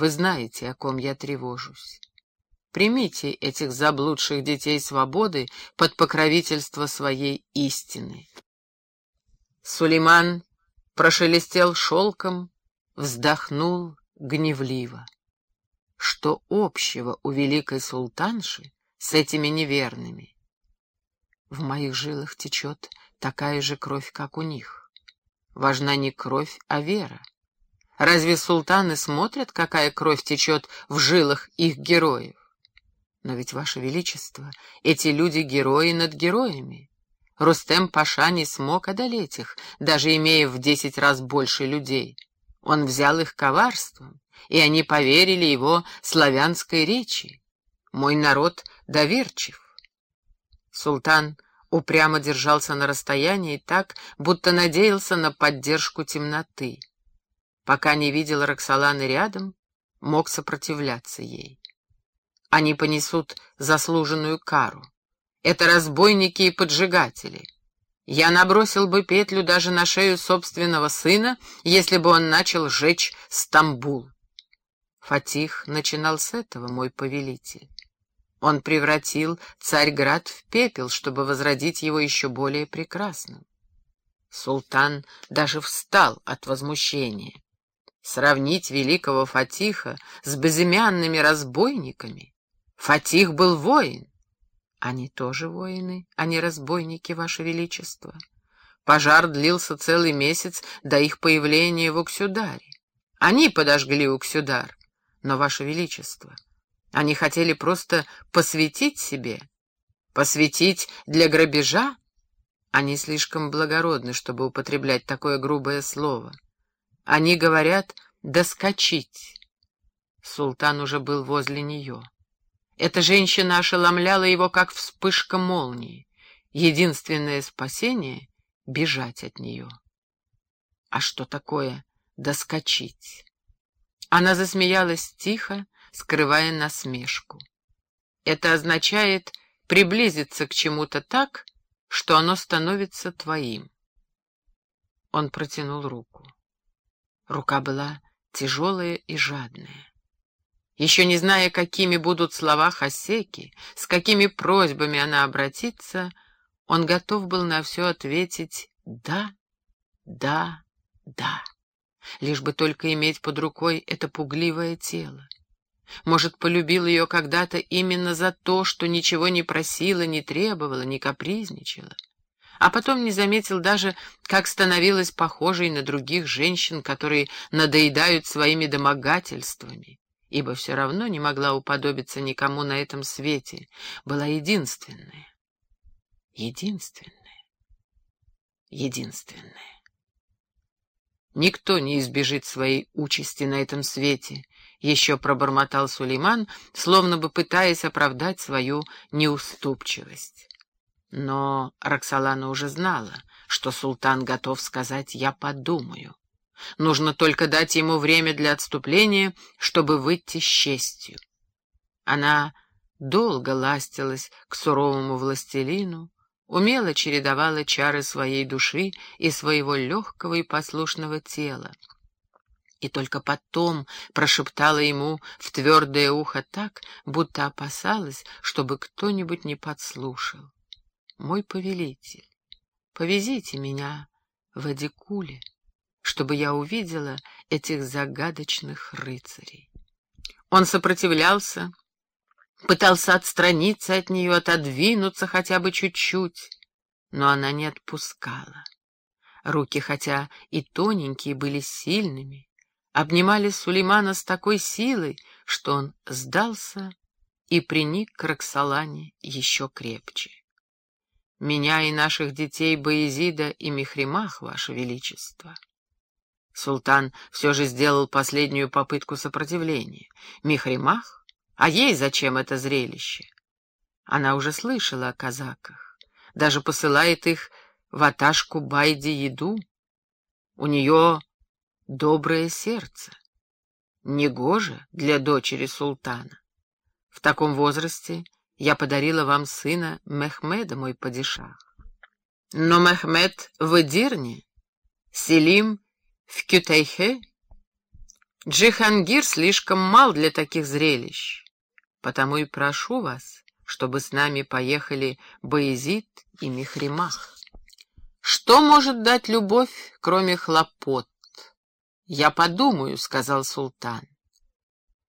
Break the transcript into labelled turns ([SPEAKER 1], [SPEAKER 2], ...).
[SPEAKER 1] Вы знаете, о ком я тревожусь. Примите этих заблудших детей свободы под покровительство своей истины. Сулейман прошелестел шелком, вздохнул гневливо. Что общего у великой султанши с этими неверными? В моих жилах течет такая же кровь, как у них. Важна не кровь, а вера. Разве султаны смотрят, какая кровь течет в жилах их героев? Но ведь, Ваше Величество, эти люди герои над героями. Рустем Паша не смог одолеть их, даже имея в десять раз больше людей. Он взял их коварством, и они поверили его славянской речи. Мой народ доверчив. Султан упрямо держался на расстоянии так, будто надеялся на поддержку темноты. Пока не видел Роксоланы рядом, мог сопротивляться ей. Они понесут заслуженную кару. Это разбойники и поджигатели. Я набросил бы петлю даже на шею собственного сына, если бы он начал жечь Стамбул. Фатих начинал с этого, мой повелитель. Он превратил Царьград в пепел, чтобы возродить его еще более прекрасным. Султан даже встал от возмущения. Сравнить великого Фатиха с безымянными разбойниками? Фатих был воин. Они тоже воины, а не разбойники, Ваше Величество. Пожар длился целый месяц до их появления в Уксюдаре. Они подожгли Уксюдар, но, Ваше Величество, они хотели просто посвятить себе, посвятить для грабежа. Они слишком благородны, чтобы употреблять такое грубое слово. Они говорят «доскочить». Султан уже был возле нее. Эта женщина ошеломляла его, как вспышка молнии. Единственное спасение — бежать от нее. А что такое «доскочить»? Она засмеялась тихо, скрывая насмешку. Это означает приблизиться к чему-то так, что оно становится твоим. Он протянул руку. Рука была тяжелая и жадная. Еще не зная, какими будут слова Хасеки, с какими просьбами она обратится, он готов был на все ответить «да, да, да», лишь бы только иметь под рукой это пугливое тело. Может, полюбил ее когда-то именно за то, что ничего не просила, не требовала, не капризничала. А потом не заметил даже, как становилась похожей на других женщин, которые надоедают своими домогательствами ибо все равно не могла уподобиться никому на этом свете, была единственная, единственная, единственная. Никто не избежит своей участи на этом свете, еще пробормотал Сулейман, словно бы пытаясь оправдать свою неуступчивость. Но Роксолана уже знала, что султан готов сказать «я подумаю». Нужно только дать ему время для отступления, чтобы выйти с честью. Она долго ластилась к суровому властелину, умело чередовала чары своей души и своего легкого и послушного тела. И только потом прошептала ему в твердое ухо так, будто опасалась, чтобы кто-нибудь не подслушал. «Мой повелитель, повезите меня в Адикуле» чтобы я увидела этих загадочных рыцарей. Он сопротивлялся, пытался отстраниться от нее, отодвинуться хотя бы чуть-чуть, но она не отпускала. Руки, хотя и тоненькие, были сильными, обнимали Сулеймана с такой силой, что он сдался и приник к Роксолане еще крепче. «Меня и наших детей Боязида и Мехримах, Ваше Величество». Султан все же сделал последнюю попытку сопротивления. Михримах? А ей зачем это зрелище? Она уже слышала о казаках. Даже посылает их в Аташку Байди еду. У нее доброе сердце. Негоже для дочери султана. В таком возрасте я подарила вам сына Мехмеда, мой падишах. Но Мехмед в Эдирне, Селим в Кютайхе Джихангир слишком мал для таких зрелищ, потому и прошу вас, чтобы с нами поехали Боязид и Михримах. Что может дать любовь, кроме хлопот? Я подумаю, — сказал султан.